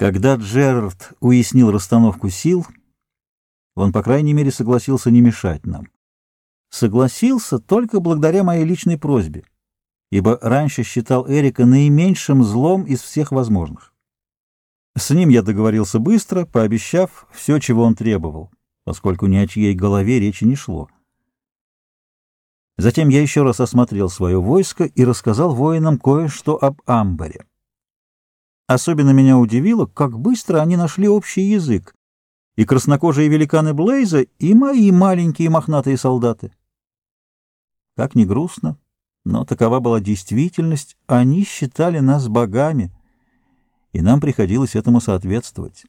Когда Джерард уяснил расстановку сил, он, по крайней мере, согласился не мешать нам. Согласился только благодаря моей личной просьбе, ибо раньше считал Эрика наименьшим злом из всех возможных. С ним я договорился быстро, пообещав все, чего он требовал, поскольку ни о чьей голове речи не шло. Затем я еще раз осмотрел свое войско и рассказал воинам кое-что об Амбаре. Особенно меня удивило, как быстро они нашли общий язык. И краснокожие великаны Блейза, и мои маленькие мохнатые солдаты. Как ни грустно, но такова была действительность, они считали нас богами, и нам приходилось этому соответствовать.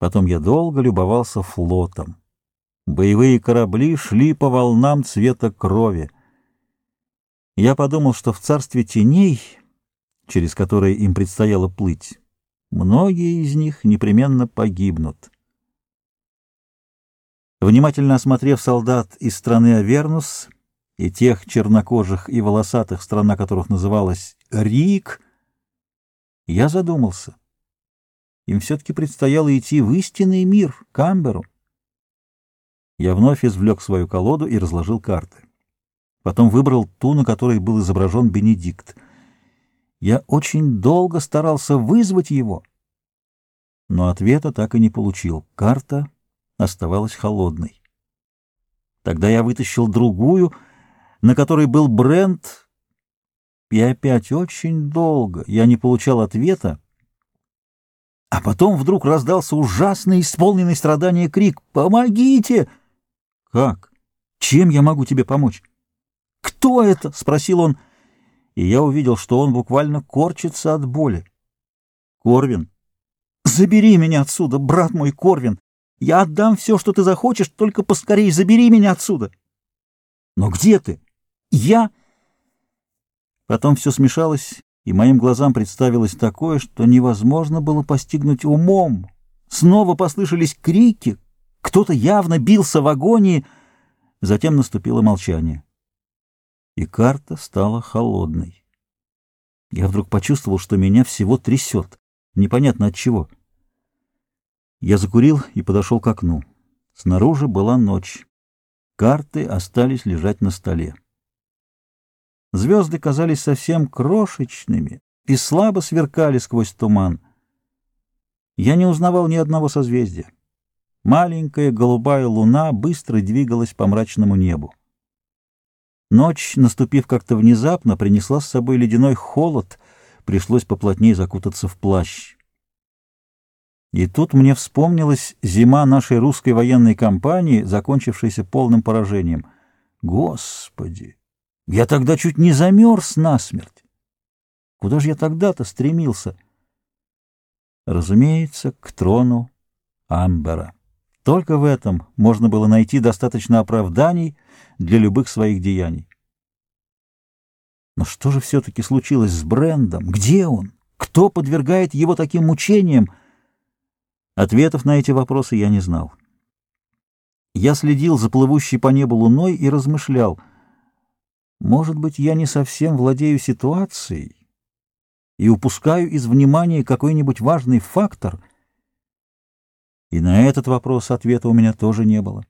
Потом я долго любовался флотом. Боевые корабли шли по волнам цвета крови. Я подумал, что в царстве теней через которые им предстояло плыть, многие из них непременно погибнут. Внимательно осмотрев солдат из страны Авернус и тех чернокожих и волосатых, страна которых называлась Рик, я задумался. Им все-таки предстояло идти в истинный мир, к Амберу. Я вновь извлек свою колоду и разложил карты. Потом выбрал ту, на которой был изображен Бенедикт — я очень долго старался вызвать его, но ответа так и не получил. Карта оставалась холодной. Тогда я вытащил другую, на которой был Брент, и опять очень долго я не получал ответа, а потом вдруг раздался ужасный, исполненный страдания крик «Помогите!» «Как? Чем я могу тебе помочь?» «Кто это?» — спросил он и я увидел, что он буквально корчится от боли. «Корвин, забери меня отсюда, брат мой Корвин! Я отдам все, что ты захочешь, только поскорей забери меня отсюда!» «Но где ты? Я...» Потом все смешалось, и моим глазам представилось такое, что невозможно было постигнуть умом. Снова послышались крики, кто-то явно бился в агонии, затем наступило молчание и карта стала холодной. Я вдруг почувствовал, что меня всего трясет, непонятно от чего. Я закурил и подошел к окну. Снаружи была ночь. Карты остались лежать на столе. Звезды казались совсем крошечными и слабо сверкали сквозь туман. Я не узнавал ни одного созвездия. Маленькая голубая луна быстро двигалась по мрачному небу. Ночь, наступив как-то внезапно, принесла с собой ледяной холод, пришлось поплотнее закутаться в плащ. И тут мне вспомнилась зима нашей русской военной кампании, закончившейся полным поражением. Господи! Я тогда чуть не замерз насмерть. Куда же я тогда-то стремился? Разумеется, к трону Амбера. Только в этом можно было найти достаточно оправданий для любых своих деяний. Но что же все-таки случилось с Брендом? Где он? Кто подвергает его таким мучениям? Ответов на эти вопросы я не знал. Я следил за плывущей по небу луной и размышлял. Может быть, я не совсем владею ситуацией и упускаю из внимания какой-нибудь важный фактор — и на этот вопрос ответа у меня тоже не было.